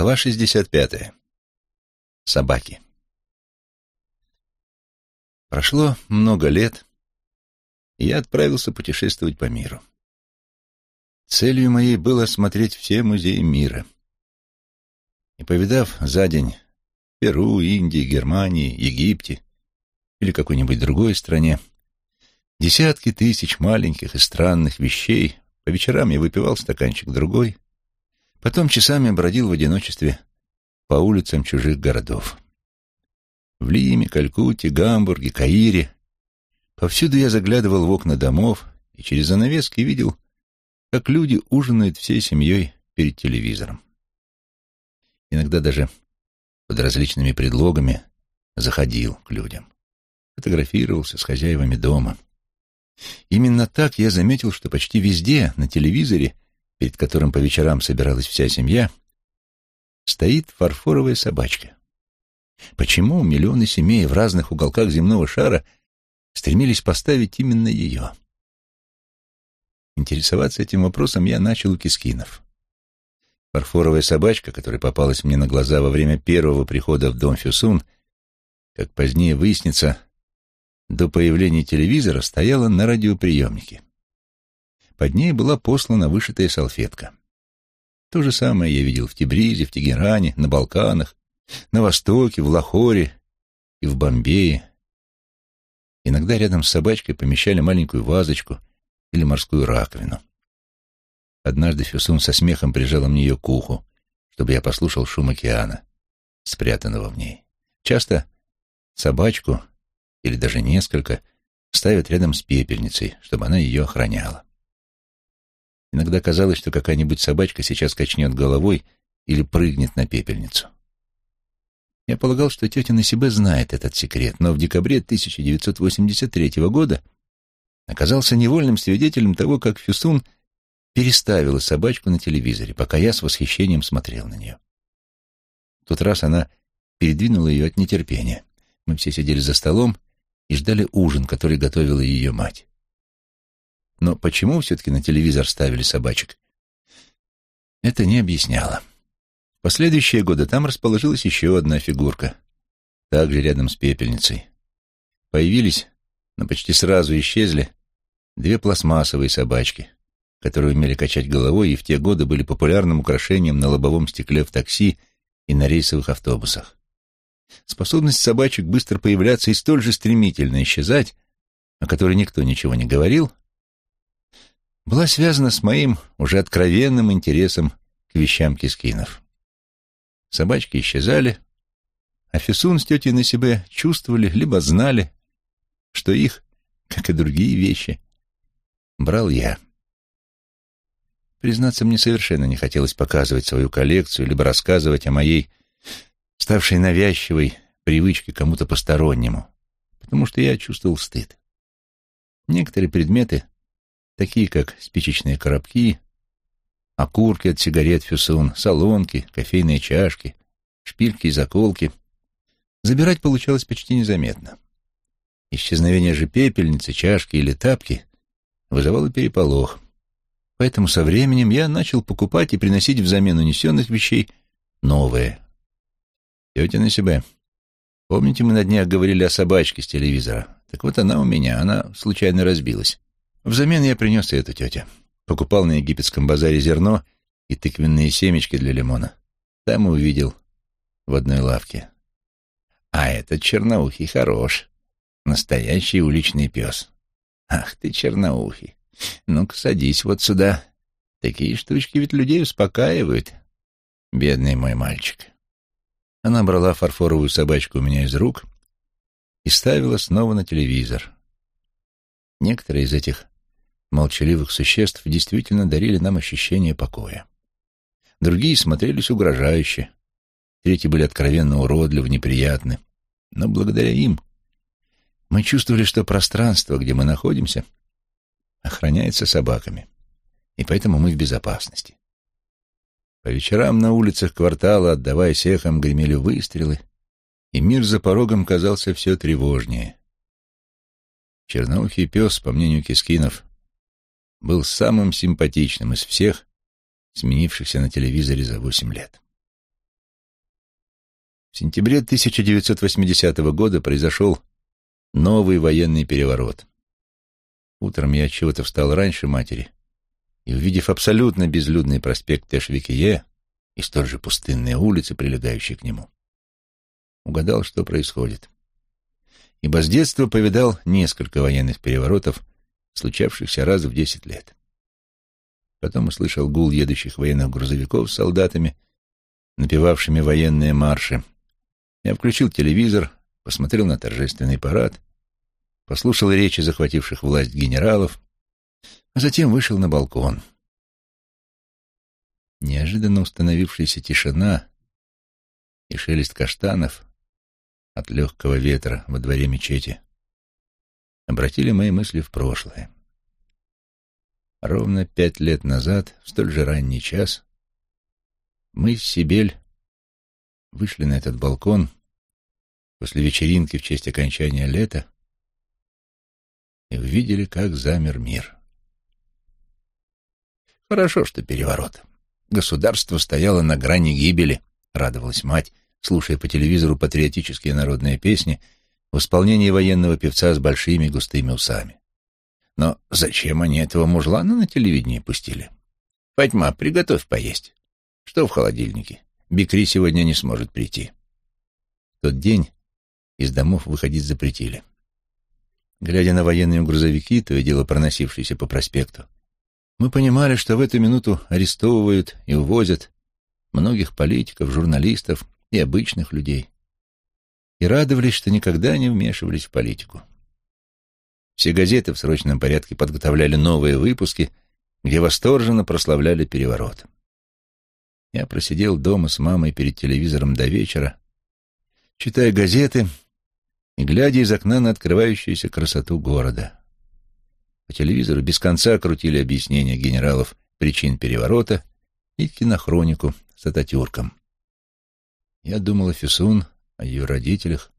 Глава 65. Собаки. Прошло много лет, и я отправился путешествовать по миру. Целью моей было осмотреть все музеи мира. И повидав за день Перу, Индии, Германии, Египте или какой-нибудь другой стране, десятки тысяч маленьких и странных вещей, по вечерам я выпивал стаканчик другой, потом часами бродил в одиночестве по улицам чужих городов. В Лиме, Калькутте, Гамбурге, Каире. Повсюду я заглядывал в окна домов и через занавески видел, как люди ужинают всей семьей перед телевизором. Иногда даже под различными предлогами заходил к людям. Фотографировался с хозяевами дома. Именно так я заметил, что почти везде на телевизоре, перед которым по вечерам собиралась вся семья, стоит фарфоровая собачка. Почему миллионы семей в разных уголках земного шара стремились поставить именно ее? Интересоваться этим вопросом я начал у Кискинов. Фарфоровая собачка, которая попалась мне на глаза во время первого прихода в дом Фюсун, как позднее выяснится, до появления телевизора стояла на радиоприемнике. Под ней была послана вышитая салфетка. То же самое я видел в Тибризе, в Тегеране, на Балканах, на Востоке, в Лахоре и в Бомбее. Иногда рядом с собачкой помещали маленькую вазочку или морскую раковину. Однажды Фюсун со смехом прижала мне ее к уху, чтобы я послушал шум океана, спрятанного в ней. Часто собачку, или даже несколько, ставят рядом с пепельницей, чтобы она ее охраняла. Иногда казалось, что какая-нибудь собачка сейчас качнет головой или прыгнет на пепельницу. Я полагал, что тетя на себе знает этот секрет, но в декабре 1983 года оказался невольным свидетелем того, как Фюсун переставила собачку на телевизоре, пока я с восхищением смотрел на нее. В тот раз она передвинула ее от нетерпения. Мы все сидели за столом и ждали ужин, который готовила ее мать. Но почему все-таки на телевизор ставили собачек? Это не объясняло. В последующие годы там расположилась еще одна фигурка, также рядом с пепельницей. Появились, но почти сразу исчезли, две пластмассовые собачки, которые умели качать головой и в те годы были популярным украшением на лобовом стекле в такси и на рейсовых автобусах. Способность собачек быстро появляться и столь же стремительно исчезать, о которой никто ничего не говорил, была связана с моим уже откровенным интересом к вещам кискинов. Собачки исчезали, а Фисун с тетей на себе чувствовали, либо знали, что их, как и другие вещи, брал я. Признаться, мне совершенно не хотелось показывать свою коллекцию, либо рассказывать о моей, ставшей навязчивой, привычке кому-то постороннему, потому что я чувствовал стыд. Некоторые предметы такие как спичечные коробки, окурки от сигарет «Фюсун», солонки, кофейные чашки, шпильки и заколки. Забирать получалось почти незаметно. Исчезновение же пепельницы, чашки или тапки вызывало переполох. Поэтому со временем я начал покупать и приносить взамен унесенных вещей новые. Тетя на себя. Помните, мы на днях говорили о собачке с телевизора? Так вот она у меня, она случайно разбилась. Взамен я принес и эту тетю. Покупал на египетском базаре зерно и тыквенные семечки для лимона. Там увидел в одной лавке. А этот черноухий хорош. Настоящий уличный пес. Ах ты, черноухий. Ну-ка, садись вот сюда. Такие штучки ведь людей успокаивают. Бедный мой мальчик. Она брала фарфоровую собачку у меня из рук и ставила снова на телевизор. Некоторые из этих молчаливых существ действительно дарили нам ощущение покоя. Другие смотрелись угрожающе, третьи были откровенно уродливы, неприятны. Но благодаря им мы чувствовали, что пространство, где мы находимся, охраняется собаками, и поэтому мы в безопасности. По вечерам на улицах квартала, отдаваясь эхом, гремели выстрелы, и мир за порогом казался все тревожнее. Черноухий пес, по мнению Кискинов, был самым симпатичным из всех, сменившихся на телевизоре за восемь лет. В сентябре 1980 года произошел новый военный переворот. Утром я чего-то встал раньше матери и, увидев абсолютно безлюдный проспект Тешвикие и столь же пустынные улицы, прилегающие к нему, угадал, что происходит. Ибо с детства повидал несколько военных переворотов, случавшихся раз в десять лет. Потом услышал гул едущих военных грузовиков с солдатами, напевавшими военные марши. Я включил телевизор, посмотрел на торжественный парад, послушал речи захвативших власть генералов, а затем вышел на балкон. Неожиданно установившаяся тишина и шелест каштанов от легкого ветра во дворе мечети обратили мои мысли в прошлое. Ровно пять лет назад, в столь же ранний час, мы с Сибель вышли на этот балкон после вечеринки в честь окончания лета и увидели, как замер мир. Хорошо, что переворот. Государство стояло на грани гибели, радовалась мать, слушая по телевизору патриотические народные песни в исполнении военного певца с большими густыми усами. Но зачем они этого мужлана на телевидении пустили? Фатьма, приготовь поесть. Что в холодильнике? Бикри сегодня не сможет прийти. В тот день из домов выходить запретили. Глядя на военные грузовики, то и дело проносившиеся по проспекту, мы понимали, что в эту минуту арестовывают и увозят многих политиков, журналистов и обычных людей. И радовались, что никогда не вмешивались в политику. Все газеты в срочном порядке подготовляли новые выпуски, где восторженно прославляли переворот. Я просидел дома с мамой перед телевизором до вечера, читая газеты и глядя из окна на открывающуюся красоту города. По телевизору без конца крутили объяснения генералов причин переворота и кинохронику с Ататюрком. Я думал о Фисун, о ее родителях,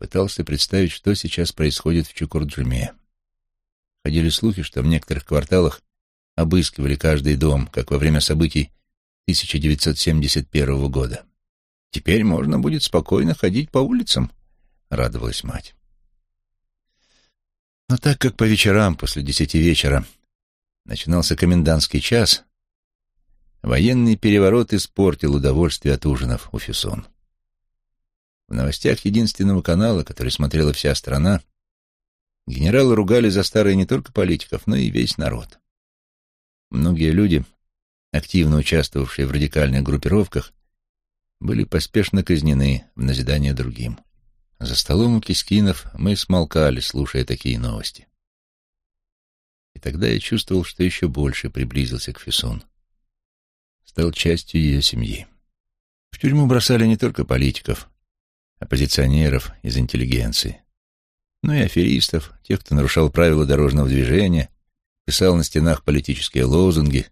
Пытался представить, что сейчас происходит в Чукурджуме. Ходили слухи, что в некоторых кварталах обыскивали каждый дом, как во время событий 1971 года. «Теперь можно будет спокойно ходить по улицам», — радовалась мать. Но так как по вечерам после десяти вечера начинался комендантский час, военный переворот испортил удовольствие от ужинов у Фюсон. В новостях единственного канала, который смотрела вся страна, генералы ругали за старые не только политиков, но и весь народ. Многие люди, активно участвовавшие в радикальных группировках, были поспешно казнены в назидание другим. За столом у Кискинов мы смолкали, слушая такие новости. И тогда я чувствовал, что еще больше приблизился к Фисун. Стал частью ее семьи. В тюрьму бросали не только политиков, оппозиционеров из интеллигенции, но и аферистов, тех, кто нарушал правила дорожного движения, писал на стенах политические лозунги,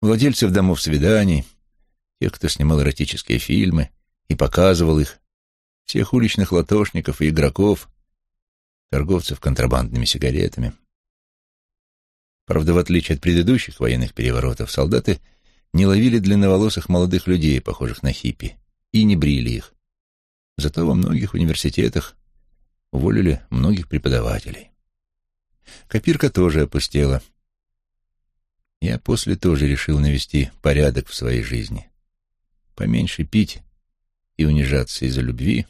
владельцев домов свиданий, тех, кто снимал эротические фильмы и показывал их, всех уличных латошников и игроков, торговцев контрабандными сигаретами. Правда, в отличие от предыдущих военных переворотов, солдаты не ловили длинноволосых молодых людей, похожих на хиппи, и не брили их, Зато во многих университетах уволили многих преподавателей. Копирка тоже опустела. Я после тоже решил навести порядок в своей жизни. Поменьше пить и унижаться из-за любви,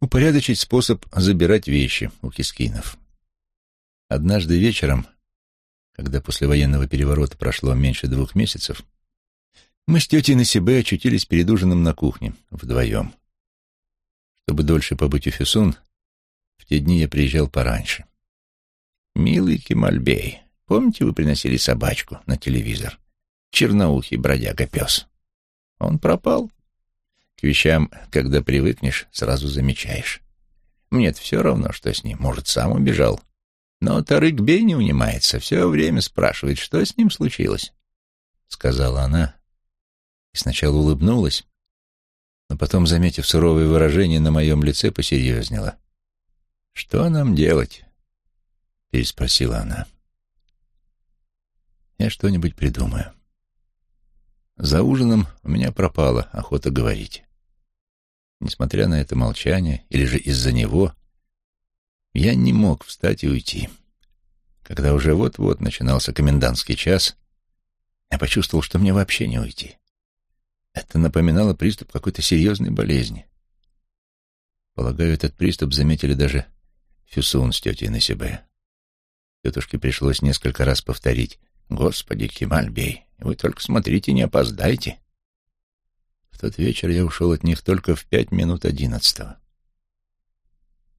упорядочить способ забирать вещи у кискинов. Однажды вечером, когда после военного переворота прошло меньше двух месяцев, мы с тетей Насибе очутились перед ужином на кухне вдвоем. Чтобы дольше побыть у Фюсун, в те дни я приезжал пораньше. «Милый Кемальбей, помните, вы приносили собачку на телевизор? Черноухий бродяга-пес. Он пропал. К вещам, когда привыкнешь, сразу замечаешь. Мне-то все равно, что с ним. Может, сам убежал. Но Тарык Бей не унимается, все время спрашивает, что с ним случилось. Сказала она и сначала улыбнулась, но потом, заметив суровое выражение на моем лице, посерьезнела. «Что нам делать?» — переспросила она. «Я что-нибудь придумаю». За ужином у меня пропала охота говорить. Несмотря на это молчание, или же из-за него, я не мог встать и уйти. Когда уже вот-вот начинался комендантский час, я почувствовал, что мне вообще не уйти. Это напоминало приступ какой-то серьезной болезни. Полагаю, этот приступ заметили даже Фюсун с тетей на себе. Тетушке пришлось несколько раз повторить «Господи, Кемальбей, вы только смотрите, не опоздайте». В тот вечер я ушел от них только в пять минут одиннадцатого.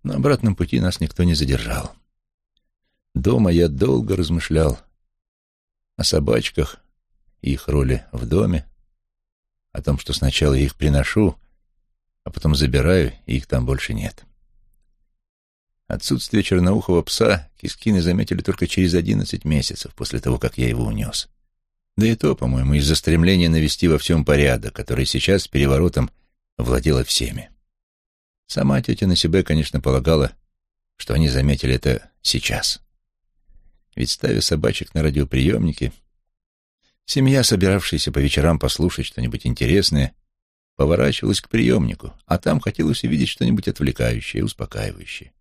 На обратном пути нас никто не задержал. Дома я долго размышлял о собачках и их роли в доме, о том, что сначала я их приношу, а потом забираю, и их там больше нет. Отсутствие черноухого пса кискины заметили только через одиннадцать месяцев после того, как я его унес. Да и то, по-моему, из-за стремления навести во всем порядок, который сейчас с переворотом владела всеми. Сама тетя на себе, конечно, полагала, что они заметили это сейчас. Ведь ставя собачек на радиоприемники, семья, собиравшаяся по вечерам послушать что-нибудь интересное, поворачивалась к приемнику, а там хотелось увидеть что-нибудь отвлекающее, успокаивающее.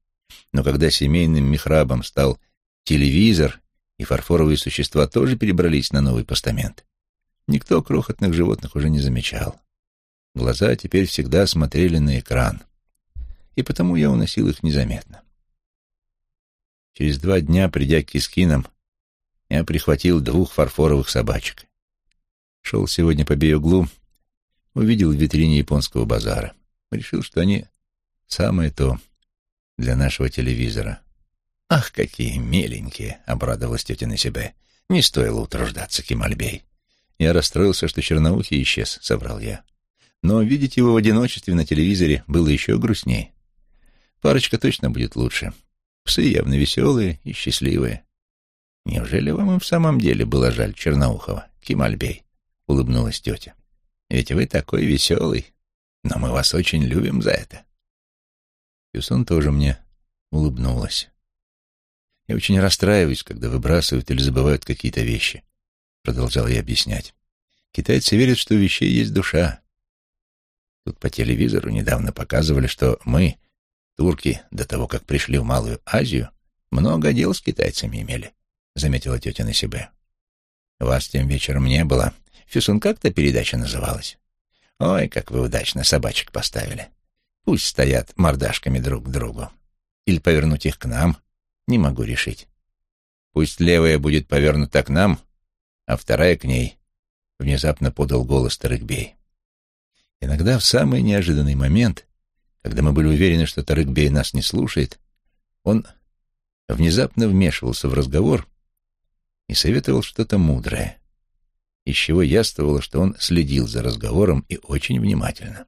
Но когда семейным михрабом стал телевизор и фарфоровые существа тоже перебрались на новый постамент. Никто крохотных животных уже не замечал. Глаза теперь всегда смотрели на экран, и потому я уносил их незаметно. Через два дня, придя к кискинам, я прихватил двух фарфоровых собачек. Шел сегодня по Биоглу, увидел в витрине японского базара. Решил, что они самое то для нашего телевизора. «Ах, какие миленькие!» — обрадовалась тетя на себя. «Не стоило утруждаться, Кемальбей». Я расстроился, что Черноухий исчез, — соврал я. Но видеть его в одиночестве на телевизоре было еще грустней. Парочка точно будет лучше. Псы явно веселые и счастливые. «Неужели вам и в самом деле было жаль Черноухова, Кемальбей?» — улыбнулась тетя. «Ведь вы такой веселый, но мы вас очень любим за это». Юсон тоже мне улыбнулась. Я очень расстраиваюсь, когда выбрасывают или забывают какие-то вещи, продолжал я объяснять. Китайцы верят, что у вещей есть душа. Тут по телевизору недавно показывали, что мы, турки, до того, как пришли в Малую Азию, много дел с китайцами имели, заметила тетя на себе. Вас тем вечером не было. Фюсун, как-то передача называлась. Ой, как вы удачно собачек поставили. Пусть стоят мордашками друг к другу. Или повернуть их к нам, не могу решить. Пусть левая будет повернута к нам, а вторая к ней, — внезапно подал голос Тарыкбей. Иногда в самый неожиданный момент, когда мы были уверены, что Тарыкбей нас не слушает, он внезапно вмешивался в разговор и советовал что-то мудрое, из чего яствовало, что он следил за разговором и очень внимательно.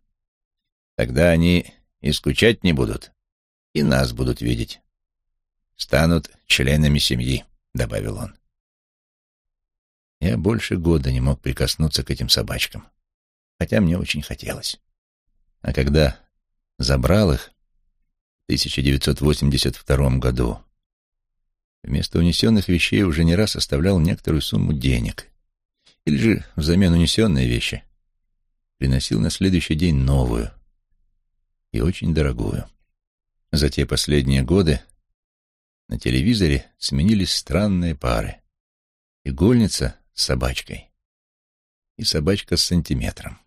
Тогда они и скучать не будут, и нас будут видеть станут членами семьи», — добавил он. Я больше года не мог прикоснуться к этим собачкам, хотя мне очень хотелось. А когда забрал их в 1982 году, вместо унесенных вещей уже не раз оставлял некоторую сумму денег, или же взамен унесенной вещи приносил на следующий день новую и очень дорогую. За те последние годы на телевизоре сменились странные пары. Игольница с собачкой и собачка с сантиметром.